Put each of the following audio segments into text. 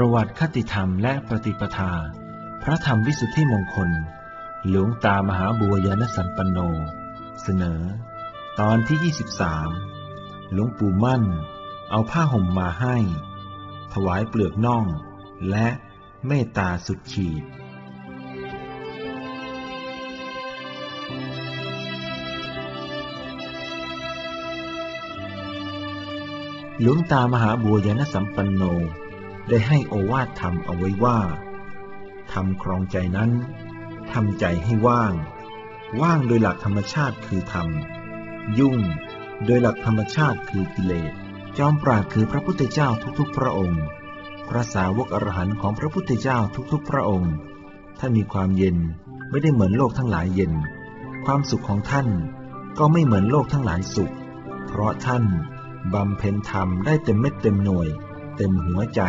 ประวัติคติธรรมและปฏิปทา พระธรรมวิสุทธิมงคล หลวงตามหาบัวยานสัมปันโน เสนอ ตอนที่ 23 หลวงปู่มั่น เอาผ้าห่มมาให้ ถวายเปลือกน่อง และเมตตาสุดขีดหลวงตามหาบัวยานสัมปันโน ได้ให้โอวาทธรรมเอาไว้ว่าทำครองใจนั้นทำใจให้ว่าง ว่างโดยหลักธรรมชาติคือธรรม ยุ่ง โดยหลักธรรมชาติคือกิเลส จอมปราดคือพระพุทธเจ้าทุกๆ พระองค์ พระสาวกอรหันต์ของพระพุทธเจ้าทุกๆ พระองค์ ท่านมีความเย็นไม่ได้เหมือนโลกทั้งหลายเย็น ความสุขของท่านก็ไม่เหมือนโลกทั้งหลายสุข เพราะท่านบำเพ็ญธรรมได้เต็มเม็ดเต็มหน่วย เต็มหัวใจ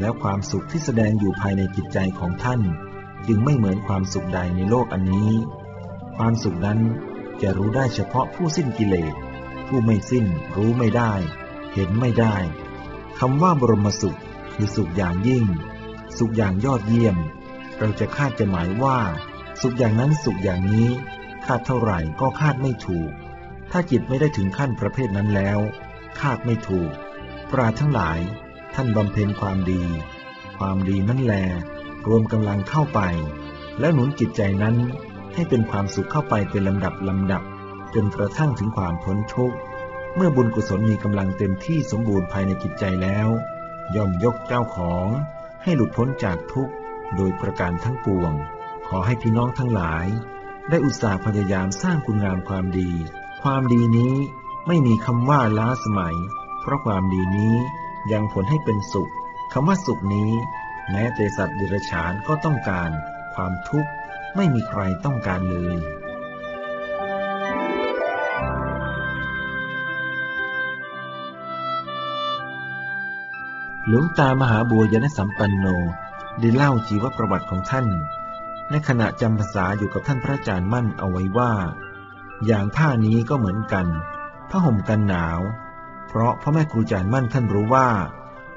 แล้วความสุขที่แสดงอยู่ภายในจิตใจของท่าน จึงไม่เหมือนความสุขใดในโลกอันนี้ ความสุขนั้นจะรู้ได้เฉพาะผู้สิ้นกิเลส ผู้ไม่สิ้นรู้ไม่ได้ เห็นไม่ได้คำว่าบรมสุขคือสุขอย่างยิ่ง สุขอย่างยอดเยี่ยม เราจะคาดจะหมายว่า สุขอย่างนั้นสุขอย่างนี้ คาดเท่าไหร่ก็คาดไม่ถูก ถ้าจิตไม่ได้ถึงขั้นประเภทนั้นแล้ว คาดไม่ถูก ปราทั้งหลายท่านบำเพ็ญความดี ความดีนั่นแล รวมกำลังเข้าไป แล้วหนุนจิตใจนั้นให้เป็นความสุขเข้าไปเป็นลำดับลำดับ จนกระทั่งถึงความพ้นทุกข์เมื่อบุญกุศลมีกำลังเต็มที่สมบูรณ์ภายในจิตใจแล้ว ย่อมยกเจ้าของ ให้หลุดพ้นจากทุกข์ โดยประการทั้งปวง ขอให้พี่น้องทั้งหลาย ได้อุตสาห์พยายามสร้างคุณงามความดี ความดีนี้ไม่มีคำว่าล้าสมัย เพราะความดีนี้ยังผลให้เป็นสุขคำว่าสุขนี้ แม้แต่สัตว์ดิรัจฉานก็ต้องการ ความทุกข์ไม่มีใครต้องการเลยหลวงตามหาบัวยานสัมปันโนได้เล่าจีวประวัติของท่าน ในขณะจำภาษาอยู่กับท่านพระอาจารย์มั่นเอาไว้ว่า อย่างผ้านี้ก็เหมือนกันผ้าห่มกันหนาว ราะพ่อแม่ครูอาจารย์มั่นท่านรู้ว่า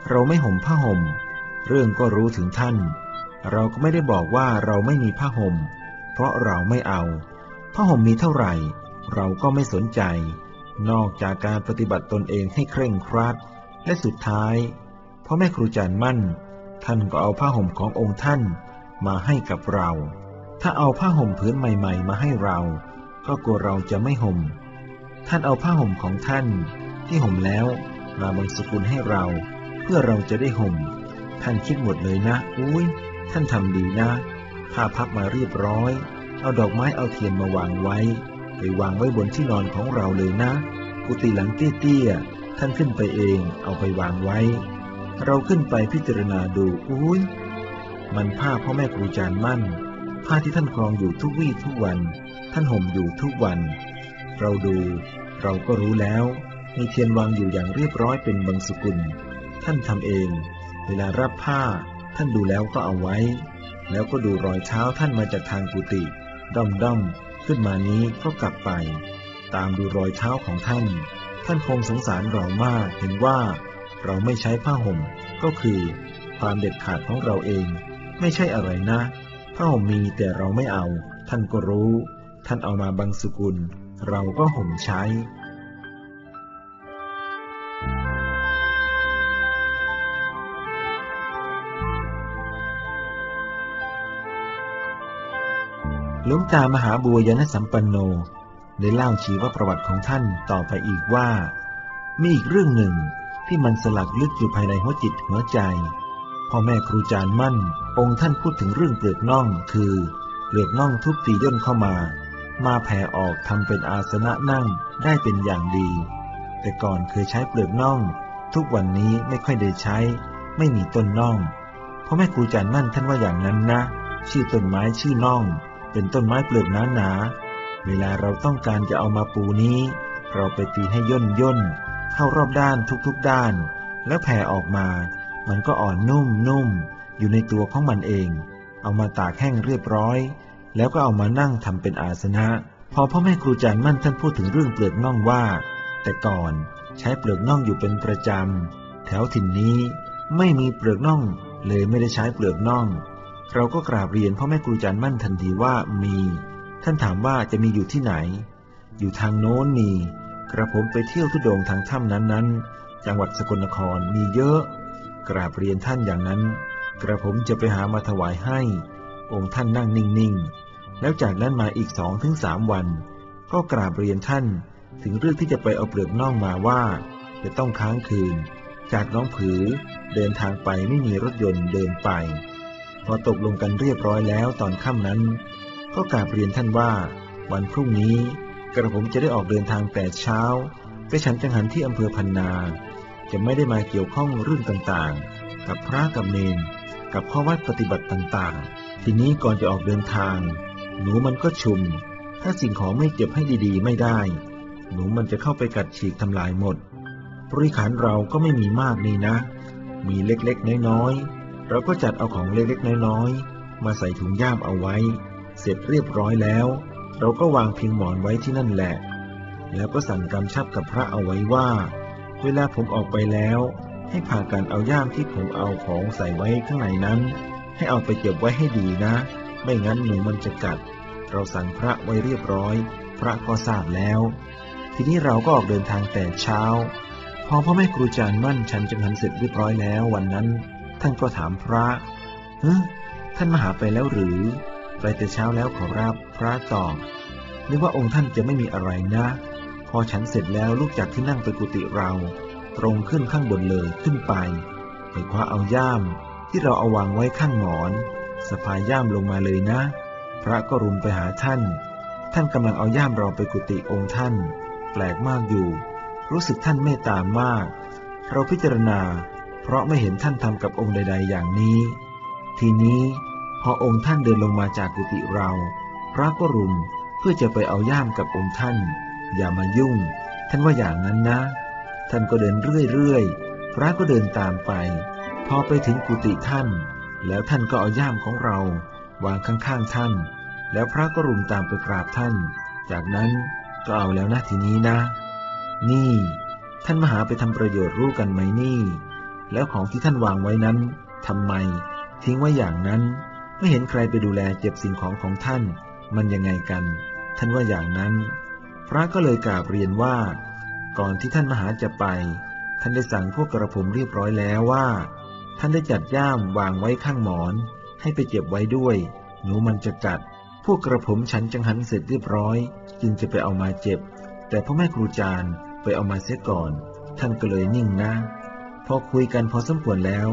เราไม่ห่มผ้าห่ม เรื่องก็รู้ถึงท่าน เราก็ไม่ได้บอกว่าเราไม่มีผ้าห่ม เพราะเราไม่เอา ผ้าห่มมีเท่าไหร่ เราก็ไม่สนใจ นอกจากการปฏิบัติตนเองให้เคร่งครัด และสุดท้ายพ่อแม่ครูอาจารย์มั่น ท่านก็เอาผ้าห่มขององค์ท่านมาให้กับเรา ถ้าเอาผ้าห่มพื้นใหม่ ๆ มาให้เรา ก็กลัวเราจะไม่ห่ม ท่านเอาผ้าห่มของท่าน ที่ห่มแล้วมาบังสกุลให้เรา เพื่อเราจะได้ห่ม ท่านคิดหมดเลยนะ อุ้ยท่านทำดีนะผ้าพับมาเรียบร้อย เอาดอกไม้เอาเทียนมาวางไว้ ไปวางไว้บนที่นอนของเราเลยนะ กุฏิหลังเตี้ยๆท่านขึ้นไปเองเอาไปวางไว้ เราขึ้นไปพิจารณาดูอุ้ยมันผ้าพ่อแม่ครูอาจารย์มั่น ผ้าที่ท่านครองอยู่ทุกวี่ทุกวัน ท่านห่มอยู่ทุกวัน เราดู เราก็รู้แล้ว มีเทียนวางอยู่อย่างเรียบร้อยเป็นบางสกุล ท่านทำเอง เวลารับผ้า ท่านดูแล้วก็เอาไว้ แล้วก็ดูรอยเท้าท่านมาจากทางกุฏิด้อมด้อมขึ้นมานี้ก็กลับไป ตามดูรอยเท้าของท่าน ท่านคงสงสารเรามากเห็นว่า เราไม่ใช้ผ้าห่ม ก็คือ ความเด็ดขาดของเราเอง ไม่ใช่อะไรนะ ผ้าห่มมีแต่เราไม่เอา ท่านก็รู้ ท่านเอามาบังสกุล เราก็ห่มใช้ หลวงตามหาบัวยานสัมปันโนได้เล่าชีวประวัติของท่านต่อไปอีกว่า มีอีกเรื่องหนึ่งที่มันสลักลึกอยู่ภายในหัวจิตหัวใจพ่อแม่ครูจารย์มั่น องค์ท่านพูดถึงเรื่องเปลือกน่อง คือเปลือกน่องทุบตีย่นเข้ามา มาแผ่ออกทำเป็นอาสนะนั่งได้เป็นอย่างดี แต่ก่อนเคยใช้เปลือกน่อง ทุกวันนี้ไม่ค่อยได้ใช้ ไม่มีต้นน่องพ่อแม่ครูจารย์มั่นท่านว่าอย่างนั้นนะ ชื่อต้นไม้ชื่อน่อง เป็นต้นไม้เปลือกหนาหนาเวลาเราต้องการจะเอามาปูนี้ เราไปตีให้ย่นย่นเข้ารอบด้านทุกๆด้าน แล้วแผ่ออกมา มันก็อ่อนนุ่มนุ่มอยู่ในตัวของมันเอง เอามาตากแห้งเรียบร้อย แล้วก็เอามานั่งทำเป็นอาสนะ พอพ่อแม่ครูอาจารย์มั่นท่านพูดถึงเรื่องเปลือกน่องว่า แต่ก่อนใช้เปลือกน่องอยู่เป็นประจำแถวถิ่นนี้ไม่มีเปลือกน่องเลยไม่ได้ใช้เปลือกน่อง เราก็กราบเรียนพ่อแม่ครูจันมั่นทันทีว่ามี ท่านถามว่าจะมีอยู่ที่ไหน อยู่ทางโน้นมี กระผมไปเที่ยวทุดงทางถ้ำนั้นๆ จังหวัดสกลนครมีเยอะ กราบเรียนท่านอย่างนั้น กระผมจะไปหามาถวายให้ องค์ท่านนั่งนิ่งๆ แล้วจากนั้นมาอีกสองถึงสามวัน ก็กราบเรียนท่านถึงเรื่องที่จะไปเอาเปลือกน่องมาว่า จะต้องค้างคืน จากน้องผือเดินทางไปไม่มีรถยนต์เดินไป อตกลงกันเรียบร้อยแล้วตอนค่ำนั้น ก็กราบเรียนท่านว่า วันพรุ่งนี้กระผมจะได้ออกเดินทางแต่เช้าไปฉันจังหันที่อำเภอพันนา จะไม่ได้มาเกี่ยวข้องเรื่องต่างๆ กับพระกับเนนกับข้อวัดปฏิบัติต่างๆ ทีนี้ก่อนจะออกเดินทาง หนูมันก็ชุม ถ้าสิ่งของไม่เก็บให้ดีๆ ไม่ได้ หนูมันจะเข้าไปกัดฉีกทำลายหมดบริขารเราก็ไม่มีมากนี่นะ มีเล็กๆ น้อยๆ เราก็จัดเอาของเล็กๆน้อยๆ มาใส่ถุงย่ามเอาไว้ เสร็จเรียบร้อยแล้ว เราก็วางพิงหมอนไว้ที่นั่นแหละ แล้วก็สั่งกำชับกับพระเอาไว้ว่า เวลาผมออกไปแล้ว ให้พากันเอาย่ามที่ผมเอาของใส่ไว้ข้างในนั้น ให้เอาไปเก็บไว้ให้ดีนะ ไม่งั้นหนูมันจะกัด เราสั่งพระไว้เรียบร้อย พระก็ทราบแล้ว ทีนี้เราก็ออกเดินทางแต่เช้า พอพ่อแม่ครูจารย์มั่นฉันจังหันเสร็จเรียบร้อยแล้ววันนั้น ท่านก็ถามพระเฮ้ท่านมาหาไปแล้วหรือ ไปแต่เช้าแล้วขอรับพระตอบนึกว่าองค์ท่านจะไม่มีอะไรนะ พอฉันเสร็จแล้วลูกจากที่นั่งไปกุฏิเรา ตรงขึ้นข้างบนเลยขึ้นไปไปคว้าเอาย่าม ที่เราเอาวางไว้ข้างหมอนสะพายย่ามลงมาเลยนะ พระก็รุมไปหาท่าน ท่านกำลังเอาย่ามเราไปกุฏิองค์ท่าน แปลกมากอยู่ รู้สึกท่านเมตตามาก เราพิจารณา เพราะไม่เห็นท่านทำกับองค์ใด ๆ อย่างนี้ ทีนี้พอองค์ท่านเดินลงมาจากกุฏิเรา พระก็รุมเพื่อจะไปเอาย่ามกับองค์ท่าน อย่ามายุ่ง ท่านว่าอย่างนั้นนะ ท่านก็เดินเรื่อยๆ พระก็เดินตามไป พอไปถึงกุฏิท่าน แล้วท่านก็เอาย่ามของเรา วางข้างๆท่าน แล้วพระก็รุมตามไปกราบท่าน จากนั้นก็เอาแล้วนะทีนี้นะ นี่ ท่านมหาไปทำประโยชน์รู้กันไหมนี่ แล้วของที่ท่านวางไว้นั้นทำไม ทิ้งไว้อย่างนั้น ไม่เห็นใครไปดูแลเก็บสิ่งของของท่าน มันยังไงกัน ท่านว่าอย่างนั้น พระก็เลยกราบเรียนว่า ก่อนที่ท่านมหาจะไป ท่านได้สั่งพวกกระผมเรียบร้อยแล้วว่า ท่านได้จัดย่ามวางไว้ข้างหมอน ให้ไปเก็บไว้ด้วย หนูมันจะกัด พวกกระผมฉันจังหันเสร็จเรียบร้อย จึงจะไปเอามาเจ็บ แต่พ่อแม่ครูจารย์ไปเอามาเสียก่อน ท่านก็เลยนิ่งนะ พอคุยกันพอสมควรแล้ว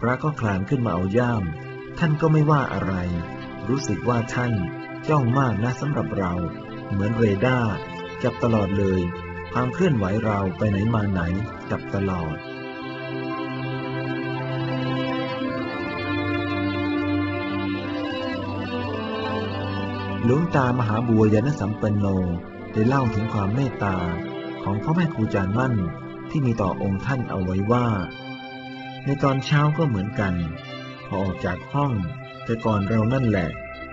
พระก็คลานขึ้นมาเอาย่าม ท่านก็ไม่ว่าอะไร รู้สึกว่าท่านจ้องมากนะสำหรับเรา เหมือนเรดาร์จับตลอดเลย ความเคลื่อนไหวเราไปไหนมาไหนจับตลอดหลวงตามหาบัวยานสัมปันโนได้เล่าถึงความเมตตาของพ่อแม่ครูจารย์มั่น ที่มีต่อองค์ท่านเอาไว้ว่า ในตอนเช้าก็เหมือนกัน พอออกจากห้อง แต่ก่อนเรานั่นแหละ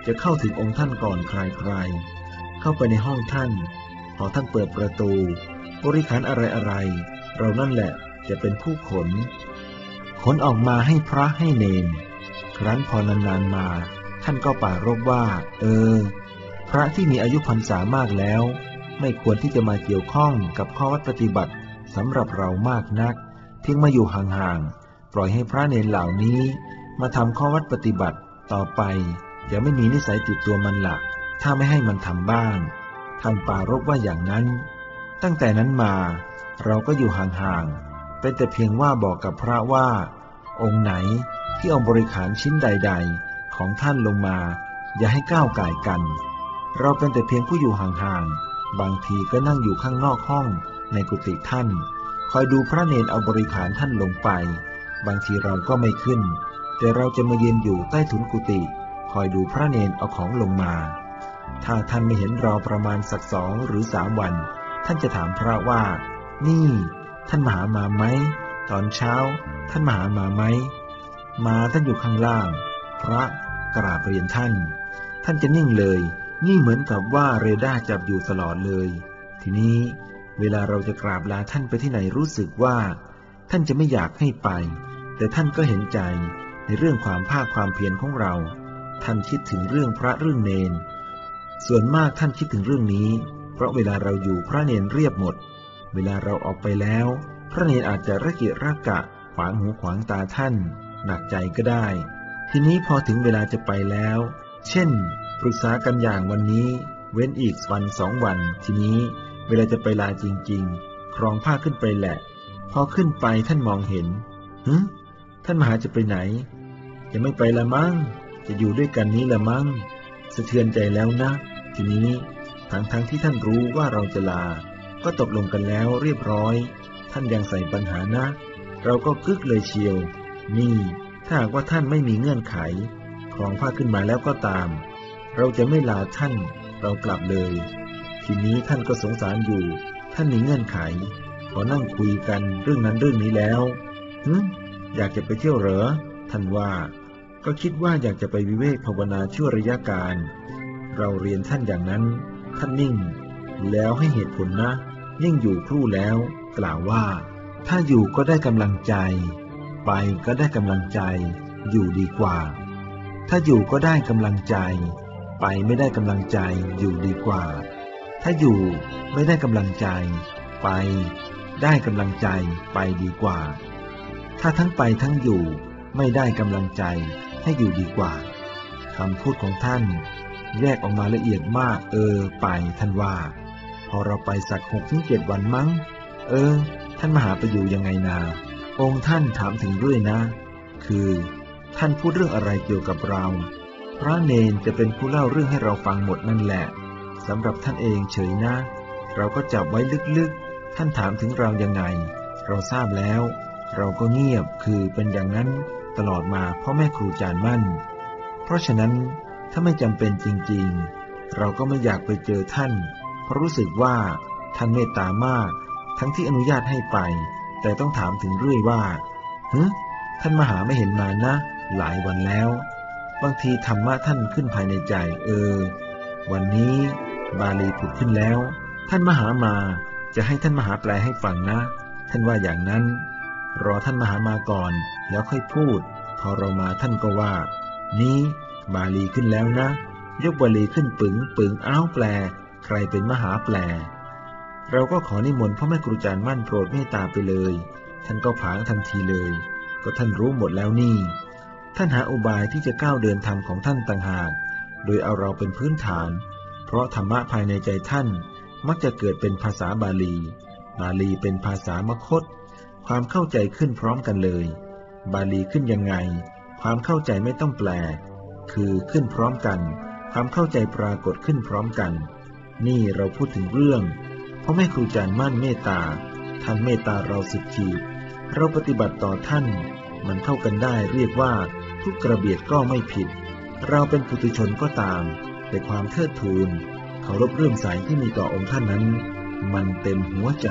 จะเข้าถึงองค์ท่านก่อนใครๆเข้าไปในห้องท่าน พอท่านเปิดประตู บริขารอะไรๆเรานั่นแหละจะเป็นผู้ขน ขนออกมาให้พระให้เนน ครั้นพอนานๆมา ท่านก็ป่ารบว่า เออ พระที่มีอายุพรรษามากแล้ว ไม่ควรที่จะมาเกี่ยวข้องกับข้อวัดปฏิบัติ สำหรับเรามากนักเพียงมาอยู่ห่างๆ ปล่อยให้พระเนรเหล่านี้มาทำข้อวัดปฏิบัติต่อไปจะไม่มีนิสัยติดตัวมันหลัก ถ้าไม่ให้มันทำบ้าง ท่านป่ารบว่าอย่างนั้น ตั้งแต่นั้นมา เราก็อยู่ห่างๆ เป็นแต่เพียงว่าบอกกับพระว่า องค์ไหนที่เอาบริขารชิ้นใด ๆ ของท่านลงมา อย่าให้ก้าวไก่กัน เราเป็นแต่เพียงผู้อยู่ห่างๆ บางทีก็นั่งอยู่ข้างนอกห้อง ในกุฏิท่าน คอยดูพระเนนเอาบริขารท่านลงไป บางทีเราก็ไม่ขึ้น แต่เราจะมายืนอยู่ใต้ถุนกุฏิคอยดูพระเนนเอาของลงมา ถ้าท่านไม่เห็นเราประมาณสักสองหรือสามวัน ท่านจะถามพระว่า นี่ ท่านมาหามาไหมตอนเช้า ท่านมาหามาไหมมาท่านอยู่ข้างล่าง พระกราบเรียนท่าน ท่านจะนิ่งเลย นี่เหมือนกับว่าเรดาร์จับอยู่ตลอดเลย ทีนี้ เวลาเราจะกราบลาท่านไปที่ไหนรู้สึกว่า ท่านจะไม่อยากให้ไป แต่ท่านก็เห็นใจในเรื่องความภาคความเพียรของเรา ท่านคิดถึงเรื่องพระเรื่องเนน ส่วนมากท่านคิดถึงเรื่องนี้ เพราะเวลาเราอยู่พระเนนเรียบหมด เวลาเราออกไปแล้ว พระเนนอาจจะระเกียระกะ ขวางหูขวางตาท่าน หนักใจก็ได้ ทีนี้พอถึงเวลาจะไปแล้ว เช่น ปรึกษากันอย่างวันนี้ เว้นอีกวันสองวัน ทีนี้ เวลาจะไปลาจริงๆ ครองผ้าขึ้นไปแหละ พอขึ้นไปท่านมองเห็นฮึท่านมหาจะไปไหน จะไม่ไปละมั้ง จะอยู่ด้วยกันนี้ละมั้ง สะเทือนใจแล้วนะ ทีนี้ทั้งทั้งที่ท่านรู้ว่าเราจะลา ก็ตกลงกันแล้วเรียบร้อย ท่านยังใส่ปัญหานะ เราก็กึกเลยเชียว นี่ ถ้าหากว่าท่านไม่มีเงื่อนไข ครองผ้าขึ้นมาแล้วก็ตาม เราจะไม่ลาท่าน เรากลับเลย ทีนี้ท่านก็สงสารอยู่ ท่านมีเงื่อนไข ขอนั่งคุยกันเรื่องนั้นเรื่องนี้แล้วฮึอยากจะไปเที่ยวเหรอ ท่านว่า ก็คิดว่าอยากจะไปวิเวกภาวนาชั่วระยะการ เราเรียนท่านอย่างนั้น ท่านนิ่ง แล้วให้เหตุผลนะยิ่งอยู่ครู่แล้ว กล่าวว่า ถ้าอยู่ก็ได้กำลังใจ ไปก็ได้กำลังใจ อยู่ดีกว่า ถ้าอยู่ก็ได้กำลังใจ ไปไม่ได้กำลังใจ อยู่ดีกว่า ถ้าอยู่ไม่ได้กำลังใจ ไป ได้กำลังใจไปดีกว่า ถ้าทั้งไปทั้งอยู่ไม่ได้กำลังใจให้อยู่ดีกว่าคำพูดของท่าน แยกออกมาละเอียดมาก เออ ไปท่านว่า พอเราไปสักหกถึงเจ็ดวันมั้ง เออ ท่านมหาไปอยู่ยังไงนา องค์ท่านถามถึงด้วยนะ คือ ท่านพูดเรื่องอะไรเกี่ยวกับเรา พระเนนจะเป็นผู้เล่าเรื่องให้เราฟังหมดนั่นแหละ สำหรับท่านเองเฉยนะ เราก็จับไว้ลึกๆ ท่านถามถึงเรายังไง เราทราบแล้ว เราก็เงียบคือเป็นอย่างนั้นตลอดมาพ่อแม่ครูจารมั่น เพราะฉะนั้นถ้าไม่จำเป็นจริงๆ เราก็ไม่อยากไปเจอท่าน เพราะรู้สึกว่าท่านเมตตามาก ทั้งที่อนุญาตให้ไป แต่ต้องถามถึงเรื่อยว่าฮึท่านมหาไม่เห็นมานะ หลายวันแล้ว บางทีธรรมะท่านขึ้นภายในใจ เออ วันนี้ บาลีผุดขึ้นแล้ว ท่านมหามาจะให้ท่านมหาแปลให้ฟังนะ ท่านว่าอย่างนั้น รอท่านมหามาก่อนแล้วค่อยพูด พอเรามาท่านก็ว่า นี้บาลีขึ้นแล้วนะ ยกบาลีขึ้นปึงปึงอ้าวแปล ใครเป็นมหาแปล เราก็ขอนิมนต์พ่อแม่ครูจารย์มั่นโปรดเมตตาไปเลย ท่านก็ผางทันทีเลย ก็ท่านรู้หมดแล้วนี่ ท่านหาอุบายที่จะก้าวเดินธรรมของท่านต่างหาก โดยเอาเราเป็นพื้นฐาน เพราะธรรมะภายในใจท่านมักจะเกิดเป็นภาษาบาลี บาลีเป็นภาษามคต ความเข้าใจขึ้นพร้อมกันเลย บาลีขึ้นยังไง ความเข้าใจไม่ต้องแปล คือขึ้นพร้อมกัน ความเข้าใจปรากฏขึ้นพร้อมกัน นี่เราพูดถึงเรื่องเพราะแม่ครูจารย์มั่นเมตตา ท่านเมตตาเราสุดขีดเราปฏิบัติต่อท่าน มันเข้ากันได้เรียกว่าทุกกระเบียดก็ไม่ผิด เราเป็นปุถุชนก็ตาม แต่ความเทิดทูนเคารพเรื่องใสที่มีต่อองค์ท่านนั้น มันเต็มหัวใจ